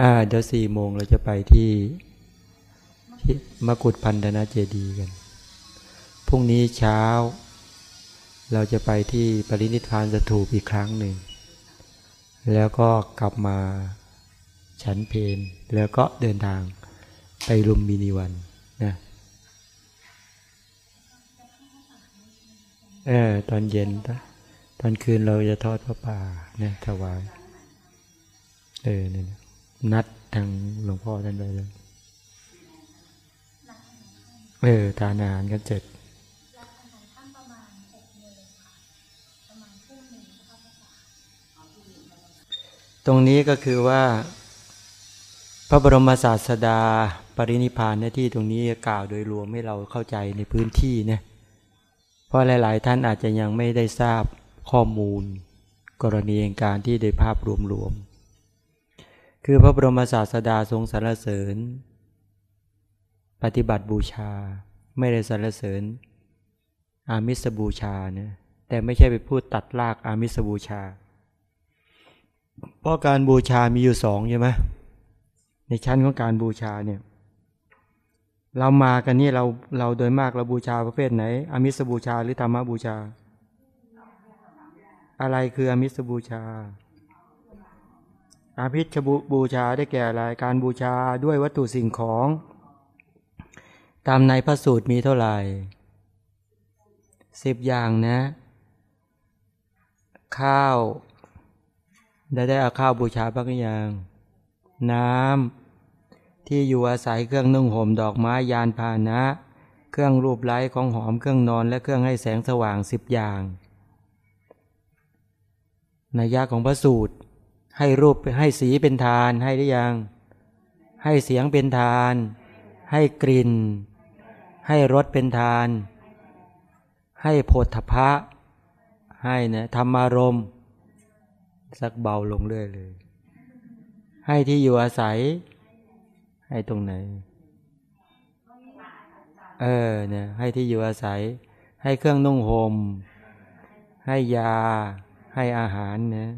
อ่าเดี๋ยวสี่โมงเราจะไปที่ที่มกุฏพันธนาเจดีย์กัน พรุ่งนี้เช้า เราจะไปที่ปรินิพานสถูปอีกครั้งหนึ่ง แล้วก็กลับมาฉันเพนแล้วก็เดินทางไปลุมบินีวันนะเออตอนเย็นตอนตอนคืนเราจะทอดพระป่านะถวายเออเนี่ย นัดทางหลวงพ่อท่านไปเลยเออทานอาหารกันเสร็จตรงนี้ก็คือว่า พระบรมศาสดาปรินิพานหน้าที่ตรงนี้กล่าวโดยรวมให้เราเข้าใจในพื้นที่นะเพราะหลาย ๆ ท่านอาจจะยังไม่ได้ทราบข้อมูล กรณีการที่ได้ภาพรวมๆ คือพระบรมศาสดาทรงสรรเสริญ ปฏิบัติบูชาไม่ได้สรรเสริญ อามิสบูชานะแต่ไม่ใช่ไปพูดตัดลากอามิสบูชา เพราะการบูชามีอยู่สองใช่ไหมในชั้นของการบูชาเนี่ยเรามากันนี่เราเราโดยมากเราบูชาประเภทไหน อามิสบูชาหรือธรรมบูชา อะไรคืออามิสบูชา อาพิชบูบูชาได้แก่อะไรการบูชาด้วยวัตถุสิ่งของ ตามในพระสูตรมีเท่าไหร่สิบอย่างนะ ข้าว ได้ได้เอาข้าวบูชาบ้างหรือยัง น้ำที่อยู่อาศัยเครื่องนุ่งห่มดอกไม้ยานพาหนะ เครื่องรูปไล้ของหอมเครื่องนอนและเครื่องให้แสงสว่างสิบอย่างนัยยะของพระสูตร ให้รูปให้สีเป็นทานให้ได้ยัง ให้เสียงเป็นทาน ให้กลิ่น ให้รสเป็นทาน ให้โพธพะ ให้นะธรรมารมณ์สักเบาลงเรื่อยเลย ให้ที่อยู่อาศัย ให้ตรงไหน เออเนี่ยให้ที่อยู่อาศัย ให้เครื่องนุ่งหม่มให้ยา ให้อาหารนะ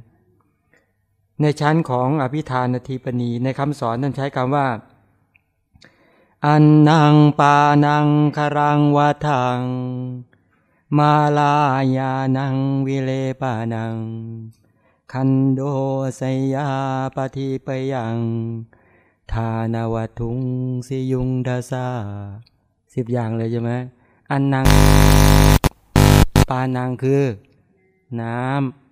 ในชั้นของอภิธานทีปณีในคำสอนนั้นใช้คำว่า อันนังปานังคารังวาทัง มาลายานังวิเลปานัง คันโดสยาปฏิปยังทานวัตุงสิยุงดาซาสิบอย่างเลยใช่ไหมอันนังปานังคือ น้ำ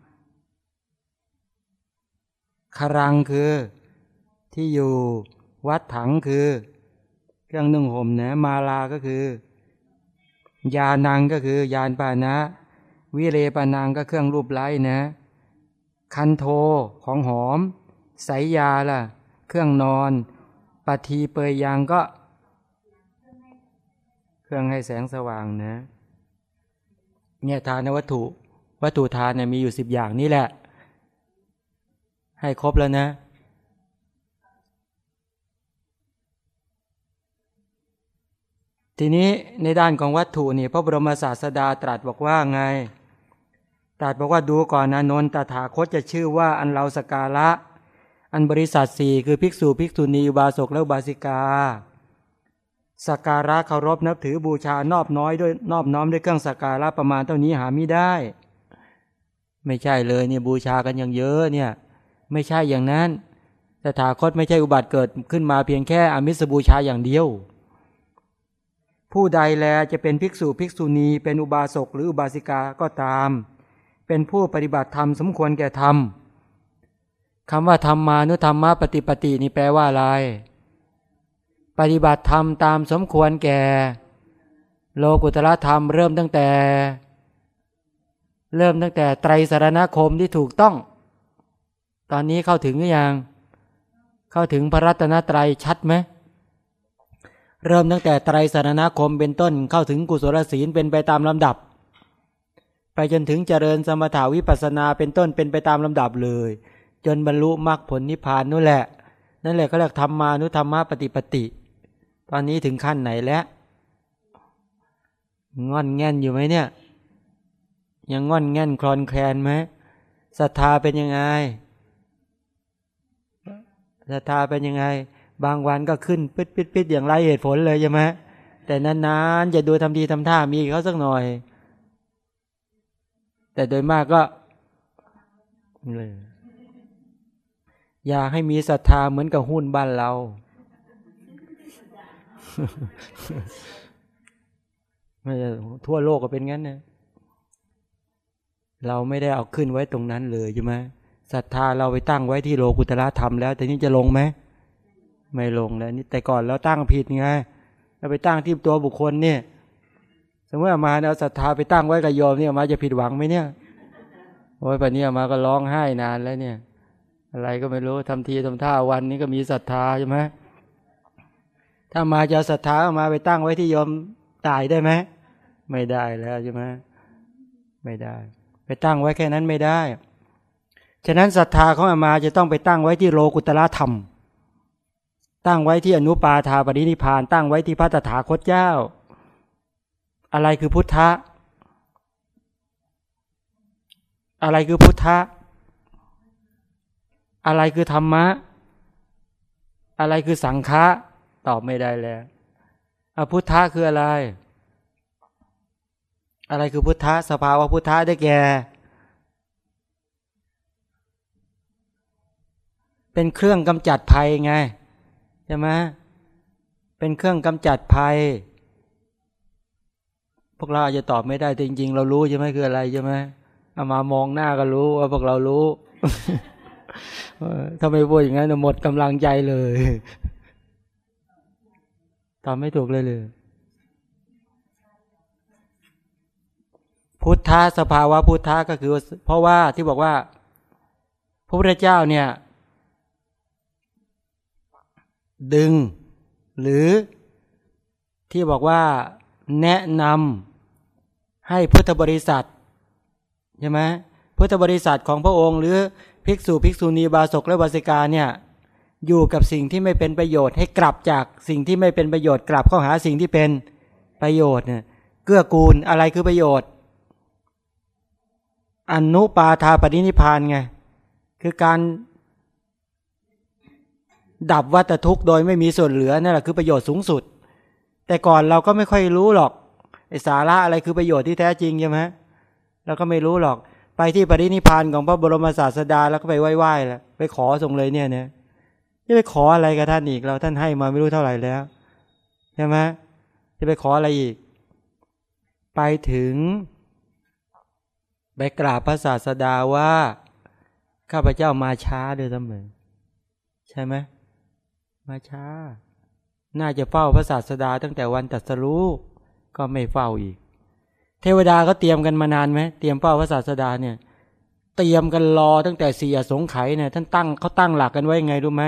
คารังคือ ที่อยู่วัดถังคือ เครื่องนึ่งห่มนะมาลาก็คือยานังก็คือยานปานะ วิเลปานังก็เครื่องรูปไล้นะ คันโทของหอม สายยาล่ะ เครื่องนอนปฏิเปยยางก็ เครื่องให้แสงสว่างนะ เนี่ยทานวัตถุ วัตถุทานเนี่ยมีอยู่สิบอย่างนี่แหละ ให้ครบแล้วนะ ทีนี้ในด้านของวัตถุนี่พระบรมศาสดาตรัสบอกว่าไง ตรัสบอกว่าดูก่อนนะนนตถาคตจะชื่อว่าอันเราสกาละอันบริษัทสี่คือภิกษุภิกษุณีบาสกและบาสิกาสการะเคารพนับถือบูชานอบน้อยด้วยนอบน้อมด้วยเครื่องสการะประมาณเท่านี้หาไม่ได้ ไม่ใช่เลยเนี่ยบูชากันอย่างเยอะเนี่ย ไม่ใช่อย่างนั้นตถาคตไม่ใช่อุบัติเกิดขึ้นมาเพียงแค่อมิสบูชาอย่างเดียว ผู้ใดแลจะเป็นภิกษุภิกษุณีเป็นอุบาสกหรืออุบาสิกาก็ตาม เป็นผู้ปฏิบัติธรรมสมควรแก่ธรรมคำว่าธรรมมานุธรรมะปฏิปตินี่แปลว่าอะไร ปฏิบัติธรรมตามสมควรแก่ โลกุตละธรรมเริ่มตั้งแต่ เริ่มตั้งแต่ไตรสารณคมที่ถูกต้อง ตอนนี้เข้าถึงหรือยัง เข้าถึงพระรัตนตรัยชัดไหมเริ่มตั้งแต่ไตรสารณคมเป็นต้นเข้าถึงกุศลศีลเป็นไปตามลำดับ ไปจนถึงเจริญสมถาวิปัสนาเป็นต้นเป็นไปตามลำดับเลย จนบรรลุมรรคผลนิพพานนั่นแหละ นั่นแหละเขาเรียกธรรมานุธรรมะปฏิปติ ตอนนี้ถึงขั้นไหนแล้วงอนแง่นอยู่ไหมเนี่ย ยังงอนแง่นคลอนแคลนไหมศรัทธาเป็นยังไง ศรัทธาเป็นยังไง บางวันก็ขึ้นปิดปิดปิดอย่างไรเหตุผลเลยใช่ไหมแต่นานๆจะดูทำดีทำท่ามีเขาสักหน่อย แต่โดยมากก็เลยอยากให้มีศรัทธาเหมือนกับหุ้นบ้านเรา ไม่ใช่ทั่วโลกก็เป็นงั้นนะเราไม่ได้เอาขึ้นไว้ตรงนั้นเลยใช่ไหม ศรัทธาเราไปตั้งไว้ที่โลกุตระธรรมแล้ว แต่นี้จะลงไหมไม่ลงแล้วนี่แต่ก่อนเราตั้งผิดไงเราไปตั้งที่ตัวบุคคลเนี่ยสมมติมาเอาศรัทธาไปตั้งไว้กับโยมเนี่ยมาจะผิดหวังไหมเนี่ยโอ้ยปัจนี้มาก็ร้องไห้นานแล้วเนี่ย อะไรก็ไม่รู้ทำทีทำท่าวันนี้ก็มีศรัทธาใช่ไหมถ้ามาจะศรัทธามาไปตั้งไว้ที่โยมตายได้ไหมไม่ได้แล้วใช่ไหมไม่ได้ ไปตั้งไว้แค่นั้นไม่ได้ ฉะนั้นศรัทธาของอามาจะต้องไปตั้งไว้ที่โลกุตละธรรม ตั้งไว้ที่อนุปาทาปรินิพาน ตั้งไว้ที่พระตถาคตเจ้า อะไรคือพุทธะ อะไรคือพุทธะ อะไรคือธรรมะ อะไรคือสังฆะตอบไม่ได้แล้วอพุทธะคืออะไร อะไรคือพุทธะ สภาวะพุทธะได้แก่ เป็นเครื่องกำจัดภัยไงใช่ไหมเป็นเครื่องกำจัดภัย พวกเราอาจจะตอบไม่ได้แต่จริง ๆ เรารู้ใช่ไหมคืออะไรใช่ไหมเอามามองหน้าก็รู้ว่าพวกเรารู้ถ้าไม่พูดอย่างนั้นหมดกำลังใจเลยตอบไม่ถูกเลยเลยพุทธะสภาวะพุทธะก็คือ เพราะว่าที่บอกว่า พระพุทธเจ้าเนี่ย ดึง หรือที่บอกว่าแนะนำให้พุทธบริษัทใช่ไหมพุทธบริษัทของพระองค์ หรือภิกษุภิกษุณีบาศกและวาสิกาเนี่ยอยู่กับสิ่งที่ไม่เป็นประโยชน์ ให้กลับจากสิ่งที่ไม่เป็นประโยชน์กลับเข้าหาสิ่งที่เป็นประโยชน์เนี่ยเกื้อกูลอะไรคือประโยชน์อนุปาทาปฏินิพานไงคือการ ดับวัตทุกข์โดยไม่มีส่วนเหลือนั่นแหละคือประโยชน์สูงสุด แต่ก่อนเราก็ไม่ค่อยรู้หรอกไอสาระอะไรคือประโยชน์ที่แท้จริงใช่ไหมเราก็ไม่รู้หรอก ไปที่ปรินิพานของพระบรมศาสดาแล้วก็ไปไหว้ๆแล้วไปขอส่งเลยเนี่ยเนี่ยจะไปขออะไรกับท่านอีกเราท่านให้มาไม่รู้เท่าไหร่แล้วใช่ไหมจะไปขออะไรอีก ไปถึงไปกราบพระศาสดาว่า ข้าพเจ้ามาช้าเดยเสมอใช่ไหม มาช้า น่าจะเฝ้าพระศาสดาตั้งแต่วันตัดสรู้ก็ไม่เฝ้าอีก เทวดาก็เตรียมกันมานานไหมเตรียมเฝ้าพระศาสดาเนี่ย เตรียมกันรอตั้งแต่สี่อสงไขยเนี่ยท่านตั้งเขาตั้งหลักกันไว้ไงรู้ไหม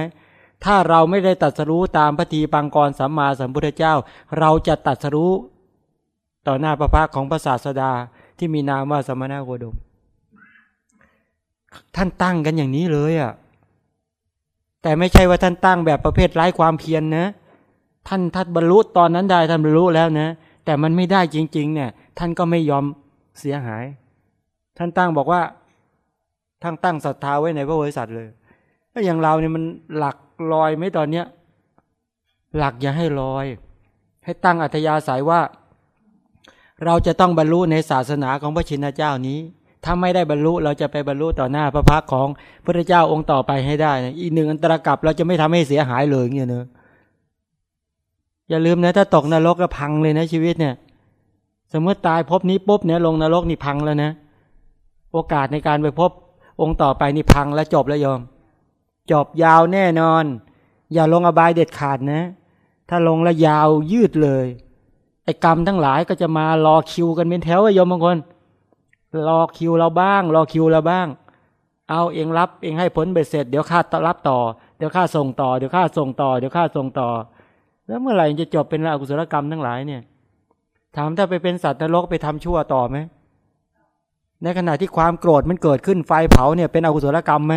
ถ้าเราไม่ได้ตัดสรู้ตามพระทีปังกรสัมมาสัมพุทธเจ้า เราจะตัดสรู้ต่อหน้าพระพักของพระศาสดาที่มีนามว่าสมณะโคดม ท่านตั้งกันอย่างนี้เลยอะ่ะ แต่ไม่ใช่ว่าท่านตั้งแบบประเภทไร้ความเพียรนนะ ท่านท่านบรรลุตอนนั้นได้ท่านบรรลุแล้วนะ แต่มันไม่ได้จริง ๆ เนี่ย ท่านก็ไม่ยอมเสียหาย ท่านตั้งบอกว่าท่านตั้งศรัทธาไว้ในพระบริษัทเลยถ้าอย่างเราเนี่ยมันหลักลอยไหมตอนเนี้ยหลักอย่าให้ลอย ให้ตั้งอัธยาศัยว่า เราจะต้องบรรลุในศาสนาของพระชินเจ้านี้ ถ้าไม่ได้บรรลุเราจะไปบรรลุต่อหน้าพระพักของพระเจ้าองค์ต่อไปให้ได้นะอีกหนึ่งอันตรกับเราจะไม่ทำให้เสียหายเลยเงี้ยเนอะอย่าลืมนะถ้าตกนรกก็พังเลยนะชีวิตเนี่ย สมมติตายพบนี้ปุ๊บเนี่ยลงนรกนี่พังแล้วนะ โอกาสในการไปพบองค์ต่อไปนี่พังแล้วจบแล้วยอม จบยาวแน่นอน อย่าลงอบายเด็ดขาดนะ ถ้าลงแล้วยาวยืดเลยไอ้กรรมทั้งหลายก็จะมารอคิวกันเป็นแถวโยมบางคน รอคิวเราบ้าง รอคิวเราบ้าง เอาเองรับเองให้ผลเบ็ดเสร็จเดี๋ยวข้ารับต่อ เดี๋ยวข้าส่งต่อ เดี๋ยวข้าส่งต่อ เดี๋ยวข้าส่งต่อ แล้วเมื่อไหร่จะจบเป็นอกุศลกรรมทั้งหลายเนี่ย ถามถ้าไปเป็นสัตว์นรกไปทำชั่วต่อไหม ในขณะที่ความโกรธมันเกิดขึ้นไฟเผาเนี่ยเป็นอกุศลกรรมไหม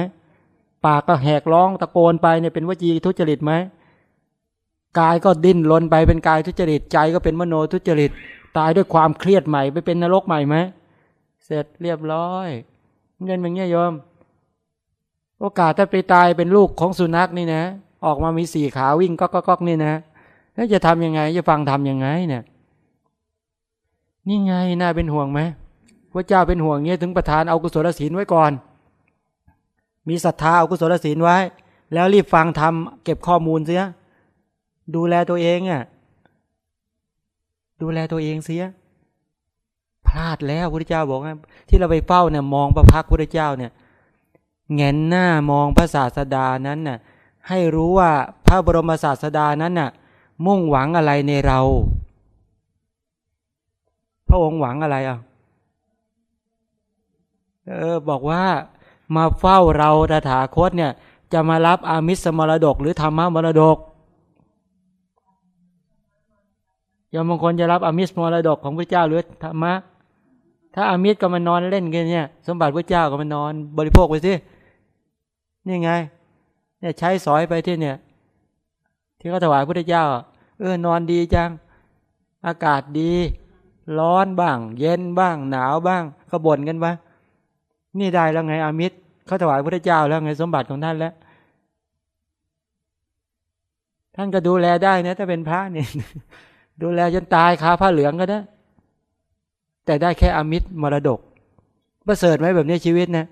ปากก็แหกร้องตะโกนไปเนี่ยเป็นวจีทุจริตไหมกายก็ดิ้นรนไปเป็นกายทุจริตใจก็เป็นมโนทุจริต ตายด้วยความเครียดใหม่ไปเป็นนรกใหม่ไหม ร็จเรียบร้อยเงินเป็นเงี้ยโยม โอกาสถ้าไปตายเป็นลูกของสุนัขนี่นะ ออกมามีสี่ขาวิ่งก็ก็ก็นี่นะแล้วจะทำยังไง จะฟังทำยังไงเนี่ยนี่ไงน่าเป็นห่วงไหมพระเจ้าเป็นห่วงเงี้ยถึงประทานเอากุศลศีลไว้ก่อน มีศรัทธาเอากุศลศีลไว้ แล้วรีบฟังทำเก็บข้อมูลเสียดูแลตัวเองอะดูแลตัวเองเสีย พลาดแล้วพระเจ้าบอกว่าที่เราไปเฝ้าเนี่ยมองพระพักพระเจ้าเนี่ยเงนหน้ามองพระศาสดานั้นน่ะให้รู้ว่าพระบรมศาสดานั้นน่ะมุ่งหวังอะไรในเรา พระองค์หวังอะไรอะเออบอกว่ามาเฝ้าเราตถาคตเนี่ย จะมารับอามิสมรดก หรือธรรมมรดกยมบางคนจะรับอามิสมรดกของพระเจ้าหรือธรรมะ ถ้าอามิสก็มานอนเล่นกันเนี่ย สมบัติพระเจ้าก็มานอน บริโภคไปสินี่ไง เนี่ยใช้สอยไปที่เนี่ย ที่เขาถวายพระเจ้า เออนอนดีจัง อากาศดี ร้อนบ้าง เย็นบ้าง หนาวบ้างก็บ่นกันไปนี่ได้แล้วไงอามิตรเขาถวายพระเจ้าแล้วไงสมบัติของท่านแล้วท่านก็ดูแลได้นะ ถ้าเป็นพระเนี่ยดูแลจนตายคาผ้าเหลืองก็ได้ แต่ได้แค่อามิตรมรดกประเสริฐไหมแบบนี้ชีวิตนะ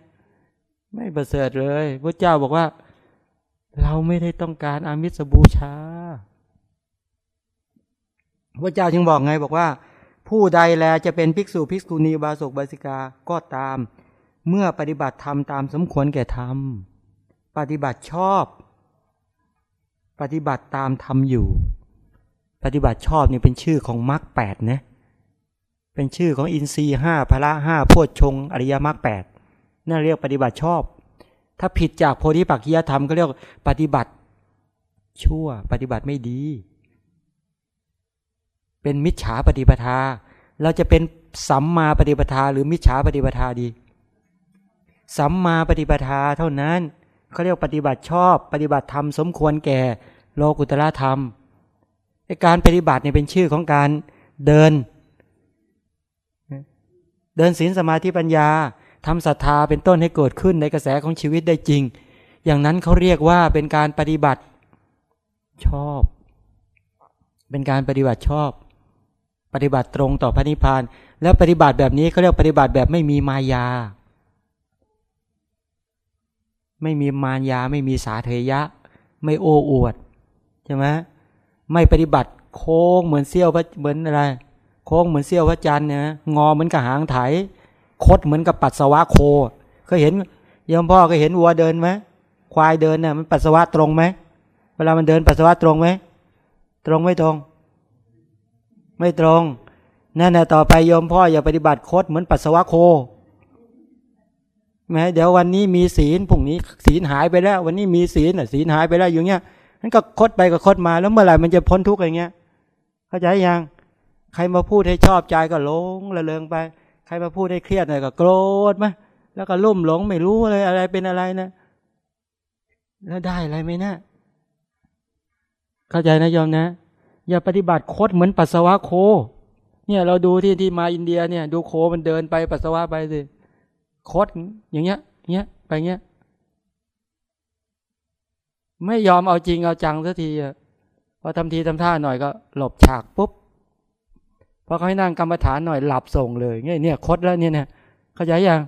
ไม่ประเสริฐเลยพระเจ้าบอกว่า เราไม่ได้ต้องการอามิสบูชาพระเจ้าจึงบอกไงบอกว่า ผู้ใดแลจะเป็นภิกษุภิกษุณีบาศกบาสิกาก็ตาม เมื่อปฏิบัติธรรมตามสมควรแก่ธรรม ปฏิบัติชอบ ปฏิบัติตามธรรมอยู่ ปฏิบัติชอบนี่เป็นชื่อของมรรคแปดนะ เป็นชื่อของอินทรีห้าพละห้าโพชฌงอริยมรรคแปดนั่นเรียกปฏิบัติชอบ ถ้าผิดจากโพธิปักขียธรรมก็เรียกปฏิบัติ ชั่วปฏิบัติไม่ดี เป็นมิจฉาปฏิปทา เราจะเป็นสัมมาปฏิปทา หรือมิจฉาปฏิปทาดี สัมมาปฏิปทาเท่านั้นเขาเรียกปฏิบัติชอบ ปฏิบัติธรรมสมควรแก่ โลกุตละธรรมการปฏิบัติเนี่ยเป็นชื่อของการเดิน เดินศีลสมาธิปัญญาทำศรัทธาเป็นต้นให้เกิดขึ้นในกระแสของชีวิตได้จริง อย่างนั้นเขาเรียกว่าเป็นการปฏิบัติชอบ เป็นการปฏิบัติชอบ ปฏิบัติตรงต่อพระนิพพาน แล้วปฏิบัติแบบนี้เขาเรียกปฏิบัติแบบไม่มีมายา ไม่มีมารยา ไม่มีสาเทยะ ไม่โอ้อวดใช่ไหมไม่ปฏิบัติโค้งเหมือนเสี้ยวเหมือนอะไร โค้งเหมือนเสี้ยวพระจันทร์เนี่ยงอเหมือนกับหางไถ คดเหมือนกับปัสสาวะโคเคยเห็นยมพ่อเคยเห็นวัวเดินไหมควายเดินเนี่ยมันปัสสาวะตรงไหมเวลามันเดินปัสสาวะตรงไหมตรงไม่ตรง ไม่ตรงนั่นแหละต่อไปยมพ่ออย่าปฏิบัติคดเหมือนปัสสาวะโคแม้เดี๋ยววันนี้มีศีลพรุ่งนี้ศีลหายไปแล้ว วันนี้มีศีลอะศีลหายไปแล้วอย่างเงี้ยนั้นก็คดไปก็คดมาแล้วเมื่อไหร่มันจะพ้นทุกข์อย่างเงี้ย เข้าใจยัง ใครมาพูดให้ชอบใจก็หลงระเริงไป ใครมาพูดให้เครียดหน่อยก็โกรธไหมแล้วก็ลุ่มหลงไม่รู้อะไรอะไรเป็นอะไรนะแล้วได้อะไรไหมนะเข้าใจนะยอมนะ อย่าปฏิบัติโคดเหมือนปัสสาวะโค เนี่ยเราดูที่ที่มาอินเดียเนี่ย ดูโคมันเดินไปปัสสาวะไปสิโคดอย่างเงี้ยเงี้ยไปเงี้ยไม่ยอมเอาจริงเอาจังสักทีอะพอทำทีทำท่าหน่อยก็ หลบฉากปุ๊บ พอเขาให้นั่งกรรมฐานหน่อยหลับส่งเลยเงี้ยเนี่ยคดแล้วเนี่ยเนี่ยเข้าใจยัง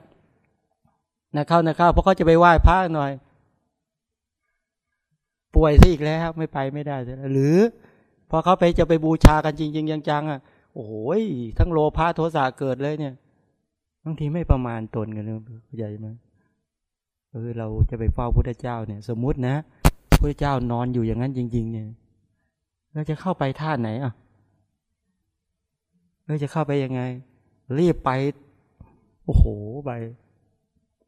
นะเข้านะเข้าเพราะเขาจะไปไหว้พระหน่อย ป่วยซะอีกแล้วไม่ไปไม่ได้หรือพอเขาไปจะไปบูชากันจริง ๆ จังๆอะโอ้โหทั้งโลภะโทสะเกิดเลยเนี่ยบางทีไม่ประมาณตนกันเลยเข้าใจไหมเออเราจะไปเฝ้าพุทธเจ้าเนี่ย สมมุตินะพุทธเจ้านอนอยู่อย่างนั้นจริง ๆ เนี่ย เราจะเข้าไปท่าไหนอะ เราจะเข้าไปยังไง รีบไป โอ้โหไป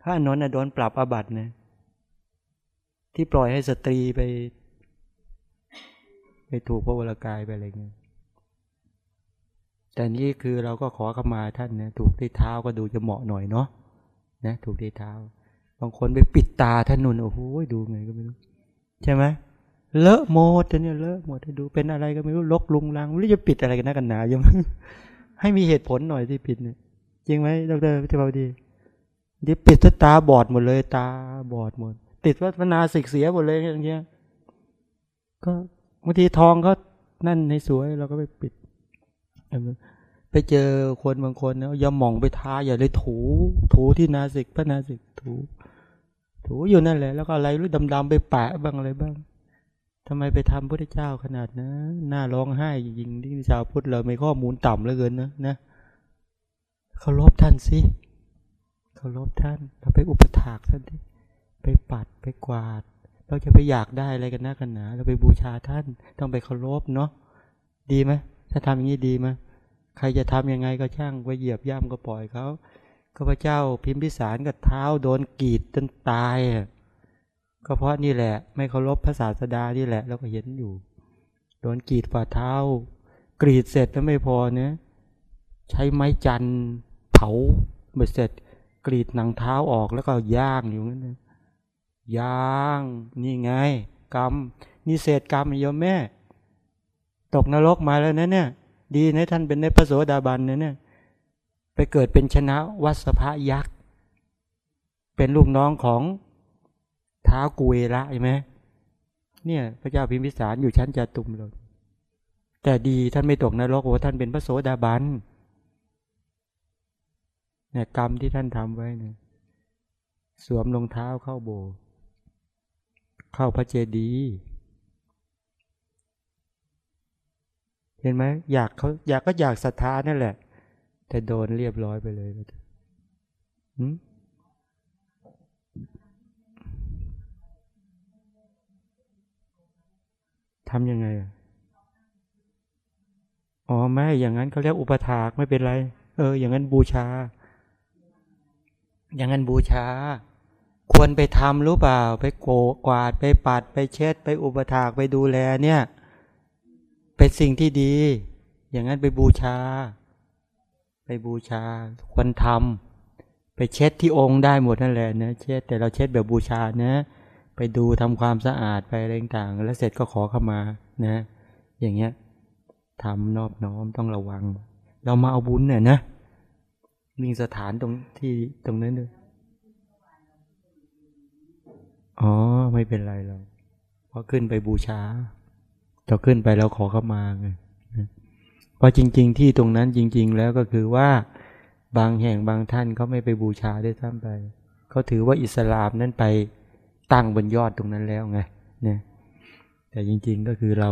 ถ้านนท์โดนปรับอาบัติเนี่ยที่ปล่อยให้สตรีไป ไปถูกพระวรากายไปอะไรเงี้ยแต่นี่คือเราก็ขอเข้ามาท่านนะถูกที่เท้าก็ดูจะเหมาะหน่อยเนาะนะถูกที่เท้า บางคนไปปิดตาท่านนุ่นโอ้โหดูไงก็ไม่รู้ ใช่ไหม เลอะหมดท่านเนี่ยเลอะหมดดูเป็นอะไรก็ไม่รู้ลกลุงลังไม่รู้จะปิดอะไรกันนะกันหนายังให้มีเหตุผลหน่อยที่ปิดเนี่ยจริงไหมดรพิทยาดีดีปิดตาบอดหมดเลย ตาบอดหมด ติดวัฒนาสิกเสียหมดเลยอย่างเงี้ยก็บางทีทองเขานั่นในสวยเราก็ไปปิด ไปเจอคนบางคนเนาะยามองไปทาอย่าเลยถู ถูที่นาสิกพระนาสิกถู ถูอยู่นั่นแหละ แล้วก็อะไรรู้ดำๆไปแปะบ้างอะไรบ้าง ทำไมไปทำพระเจ้าขนาดนะหน้าร้องไห้จริงๆที่ชาวพุทธเราไม่ข้อมูลต่ำเหลือเกินนะนะเคารพท่านสิเคารพท่าน เราไปอุปถากท่านดิไปปัดไปกวาด เราจะไปอยากได้อะไรกันนะกันหนาเราไปบูชาท่าน ต้องไปเคารพเนาะดีไหมถ้าทำอย่างนี้ดีไหมใครจะทํำยังไงก็ช่างไปเหยียบย่ำก็ปล่อยเขาข้าพเจ้าพิมพิสารกับเท้าโดนกีดจนตาย ก็เพราะนี่แหละ ไม่เคารพพระศาสดานี่แหละเราก็เห็นอยู่ โดนกรีดฝ่าเท้า กรีดเสร็จแล้วไม่พอเนะใช้ไม้จันเผาเสร็จ กรีดหนังเท้าออกแล้วก็ย่างอยู่นั่นเลยย่างนี่ไง กรรม นี่เศษกรรมโยมแม่ ตกนรกมาแล้วนะเนี่ย ดีนะท่านเป็นในพระโสดาบันนะเนี่ยไปเกิดเป็นชนะวัสภะยักษ์ เป็นลูกน้องของ ท้ากุเวระใช่ไหมเนี่ย พระเจ้าพิมพิสารอยู่ชั้นจตุมเลยแต่ดีท่านไม่ตกนรกโอ้ท่านเป็นพระโสดาบันเนี่ยกรรมที่ท่านทำไว้เนี่ยสวมรองเท้าเข้าโบ เข้าพระเจดีย์เห็นไหมอยากเขาอยากก็อยากศรัทธานั่นแหละ แต่โดนเรียบร้อยไปเลยหืม ทำยังไงอ๋อไม่อย่างนั้นเขาเรียกอุปถากไม่เป็นไร เออ อย่างนั้นบูชา อย่างนั้นบูชา ควรไปทำรู้เปล่า ไปโกกวาดไปปัด ไปเช็ด ไปอุปถากไปดูแลเนี่ย เป็นสิ่งที่ดี อย่างนั้นไปบูชา ไปบูชา ควรทำไปเช็ดที่องค์ได้หมดนั่นแหละนะเช็ดแต่เราเช็ดแบบบูชานะ ไปดูทำความสะอาดไปอะไรต่างๆแล้วเสร็จก็ขอเข้ามานะ อย่างเงี้ยทำนอบน้อมต้องระวัง เรามาเอาบุญเนี่ยนะมีสถานตรงที่ตรงนั้นด้วยอ๋อ ไม่เป็นไรเราเพราะขึ้นไปบูชาเราขึ้นไปเราขอเข้ามาไงเพราะจริง ๆ ที่ตรงนั้นจริง ๆ แล้วก็คือว่าบางแห่งบางท่านเขาไม่ไปบูชาได้ซ้ำไปเขาถือว่าอิสลามนั้นไป ตั้งบนยอดตรงนั้นแล้วไงเนี่ยแต่จริงๆก็คือเรา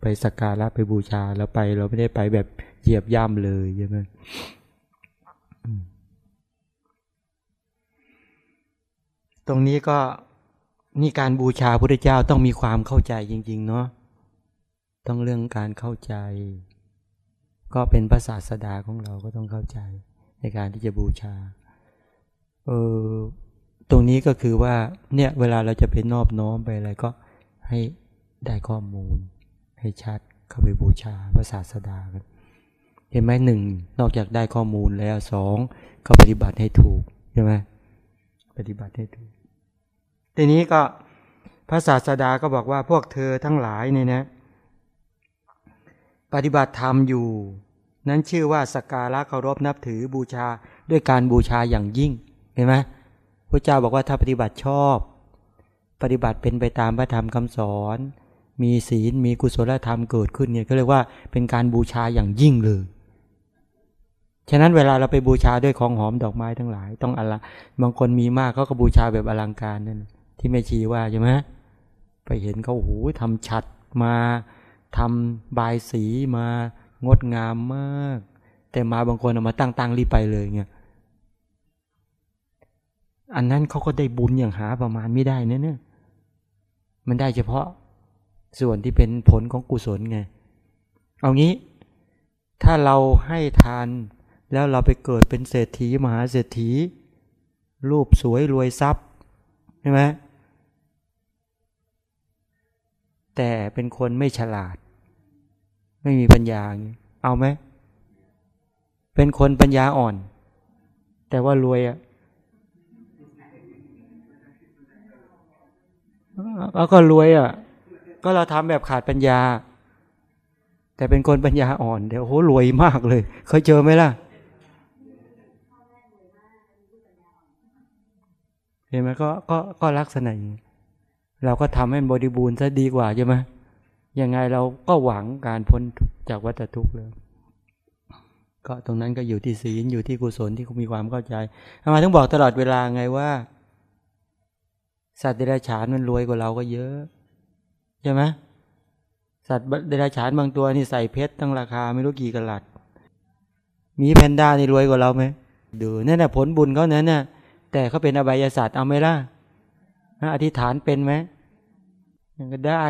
ไปสักการะไปบูชาแล้วไป เราไม่ได้ไปแบบเหยียบย่ำเลยใช่ไหมตรงนี้ก็นี่การบูชาพระเจ้าต้องมีความเข้าใจจริง ๆ เนาะต้องเรื่องการเข้าใจ ก็เป็นภาษาสดาของเราก็ต้องเข้าใจ ในการที่จะบูชา เออ ตรงนี้ก็คือว่าเนี่ยเวลาเราจะไปนอบน้อมไปอะไรก็ให้ได้ข้อมูล ให้ชัดเข้าไปบูชาพระศาสดากันเห็นไหมหนึ่งนอกจากได้ข้อมูลแล้วสองก็ปฏิบัติให้ถูกใช่ไหมปฏิบัติให้ถูกทีนี้ก็พระศาสดาก็บอกว่าพวกเธอทั้งหลายเนี่ยนะ ปฏิบัติธรรมอยู่ นั้นชื่อว่าสการะเคารพนับถือบูชาด้วยการบูชาอย่างยิ่งเห็นไหม ระเจ้าบอกว่าถ้าปฏิบัติชอบ ปฏิบัติเป็นไปตามพระธรรมคำสอน มีศีลมีกุศลธรรมเกิดขึ้นเนี่ยก็เรียกว่าเป็นการบูชาอย่างยิ่งเลยฉะนั้นเวลาเราไปบูชาด้วยของหอมดอกไม้ทั้งหลาย ต้องอลังบางคนมีมากเขาก็บูชาแบบอลังการนั่นที่แม่ชีว่าใช่ไหมไปเห็นเขาโอ้โหทำฉัดมาทำบายสีมางดงามมาก แต่มาบางคนเอามาตั้งตั้งรีบไปเลยเงี้ย อันนั้นเขาก็ได้บุญอย่างหาประมาณไม่ได้นะเนี่ยมันได้เฉพาะส่วนที่เป็นผลของกุศลไง เอางี้ ถ้าเราให้ทานแล้วเราไปเกิดเป็นเศรษฐีมหาเศรษฐี รูปสวยรวยทรัพย์ใช่ไหมแต่เป็นคนไม่ฉลาด ไม่มีปัญญา เอาไหม เป็นคนปัญญาอ่อน แต่ว่ารวยอะ แล้วก็รวยอะ ก็เราทำแบบขาดปัญญา แต่เป็นคนปัญญาอ่อนเดี๋ยวโหรวยมากเลย เคยเจอไหมล่ะ เห็นไหมก็ก็ก็ลักษณะอย่างนี้เราก็ทำให้บริบูรณ์ซะดีกว่าใช่ไหมยังไงเราก็หวังการพ้นจากวัฏทุกข์เลยก็ตรงนั้นก็อยู่ที่ศีลอยู่ที่กุศลที่คุณมีความเข้าใจทำไมถึงบอกตลอดเวลาไงว่า สัตว์เดรัจฉานมันรวยกว่าเราก็เยอะใช่ไหมสัตว์เดรัจฉานบางตัวนี่ใส่เพชรตั้งราคาไม่รู้กี่กลัด มีแพนด้านี่รวยกว่าเราไหมดูนั่นแหะผลบุญเขานั้นน่ะ แต่เขาเป็นอบายศาสตร์เอาไหมล่ะอธิษฐานเป็นไหมยังก็ได้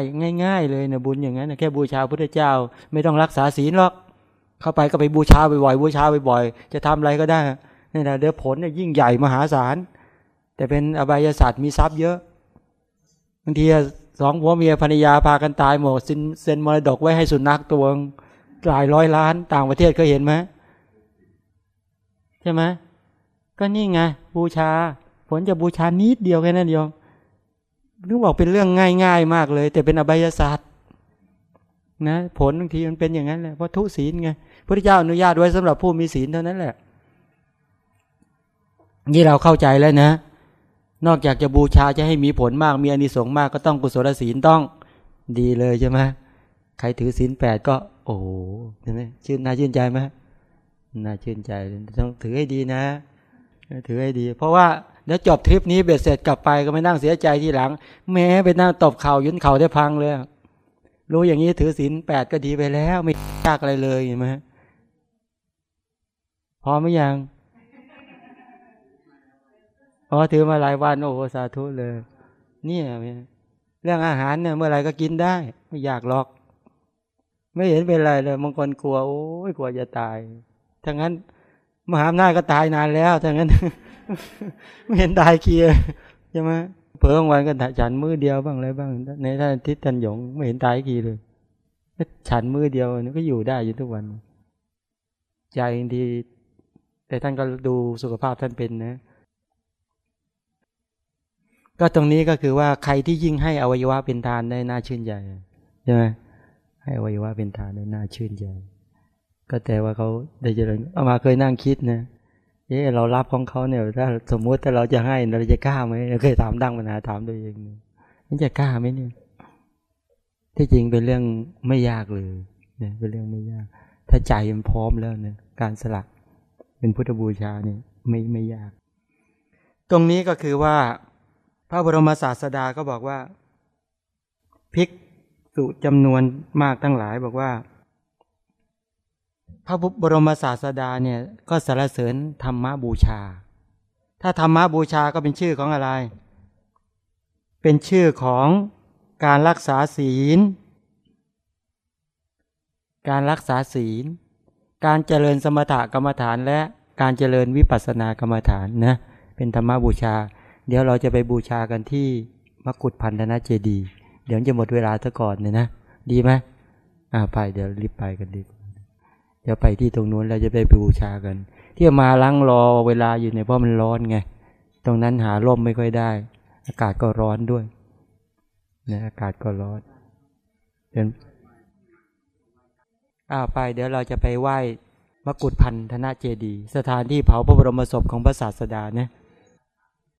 ง่าย ๆ เลยนะบุญอย่างนั้นแค่บูชาพระเจ้า ไม่ต้องรักษาศีลหรอก เข้าไปก็ไปบูชาบ่อยๆบูชาบ่อยๆจะทำอะไรก็ได้นี่นะเดี๋ยวผลเนี่ยยิ่งใหญ่มหาศาล แต่เป็นอบายศาสตร์มีทรัพย์เยอะบางทีสองผัวเมียภรรยาพากันตายหมดเซ็นมรดกไว้ให้สุนัขตัวหลายร้อยล้านต่างประเทศเคยเห็นไหมใช่ไหมก็นี่ไงบูชา ผลจะบูชานิดเดียวแค่นั้นเดียวนึกบอกเป็นเรื่องง่าย ๆ มากเลย แต่เป็นอบายศาสตร์นะผลบางทีมันเป็นอย่างนั้นแหละเพราะทุศีลไงพระเจ้าอนุญาตไว้สำหรับผู้มีศีลเท่านั้นแหละนี่เราเข้าใจแล้วนะ นอกจากจะบูชาจะให้มีผลมาก มีอานิสงส์มากก็ต้องกุศลศีลต้องดีเลยใช่ไหมใครถือศีลแปดก็ โอ้เห็นไหมชื่นน่าชื่นใจไหมน่าชื่นใจต้องถือให้ดีนะ ถือให้ดี เพราะว่าเดี๋ยวจบทริปนี้เบ็ดเสร็จกลับไปก็ไม่นั่งเสียใจทีหลัง แม้ไปนั่งตบเข่ายุนเข่าได้พังเลยรู้อย่างนี้ถือศีลแปดก็ดีไปแล้ว ไม่ยากอะไรเลยเห็นไหมพอไหมยัง อ๋อถือมาหลายวันโอ้สาธุเลยเนี่ยเรื่องอาหารเนี่ยเมื่อไรก็กินได้ ไม่อยากหรอก ไม่เห็นเป็นไรเลยบางคนกลัวโอ้ยกลัวจะตายถ้างั้น มหาอำนาจก็ตายนานแล้วถ้างั้น ไม่เห็นตายเคียใช่ไหมเพิ่งวันก็ฉันมือเดียวบ้างอะไรบ้าง ในท่านทิศทันหยงไม่เห็นตายกี่เลยฉันมือเดียวนี่ก็อยู่ได้อยู่ทุกวันใจดีแต่ท่านก็ดูสุขภาพท่านเป็นนะ ก็ตรงนี้ก็คือว่าใครที่ยิ่งให้อวัยวะเป็นทานได้น่าชื่นใจใช่ไหมให้อวัยวะเป็นทานได้น่าชื่นใจก็แต่ว่าเขาได้เจริญเอามาเคยนั่งคิดนะเอ๊เรารับของเขาเนี่ยถ้าสมมุติถ้าเราจะให้เราจะกล้าไหมเคยถามดังปัญหาถามตัวเองนี่จะกล้าไหมเนี่ยที่จริงเป็นเรื่องไม่ยากเลยเนี่ยเป็นเรื่องไม่ยาก ถ้าใจมันพร้อมแล้วเนี่ยการสละเป็นพุทธบูชาเนี่ยไม่ไม่ยาก ตรงนี้ก็คือว่า พระบรมศาสดาก็บอกว่า ภิกษุจำนวนมากทั้งหลายบอกว่า พระบรมศาสดาเนี่ยก็สรรเสริญธรรมบูชา ถ้าธรรมบูชาก็เป็นชื่อของอะไร เป็นชื่อของการรักษาศีล การรักษาศีล การเจริญสมถกรรมฐานและการเจริญวิปัสสนากรรมฐานนะเป็นธรรมบูชา เดี๋ยวเราจะไปบูชากันที่มกุฏพันธนะเจดี เดี๋ยวจะหมดเวลาซะก่อนเนี่ยนะ ดีไหมอ่าไปเดี๋ยวรีบไปกันดีจะไปที่ตรงนู้นเราจะไปบูชากัน ที่มาล้างรอเวลาอยู่ในเพราะมันร้อนไง ตรงนั้นหาร่มไม่ค่อยได้ อากาศก็ร้อนด้วยนะอากาศก็ร้อนเดินอ้าไป เดี๋ยวเราจะไปไหว้มกุฏพันธนะเจดี สถานที่เผาพระบรมศพของพระศาสดาเนี่ย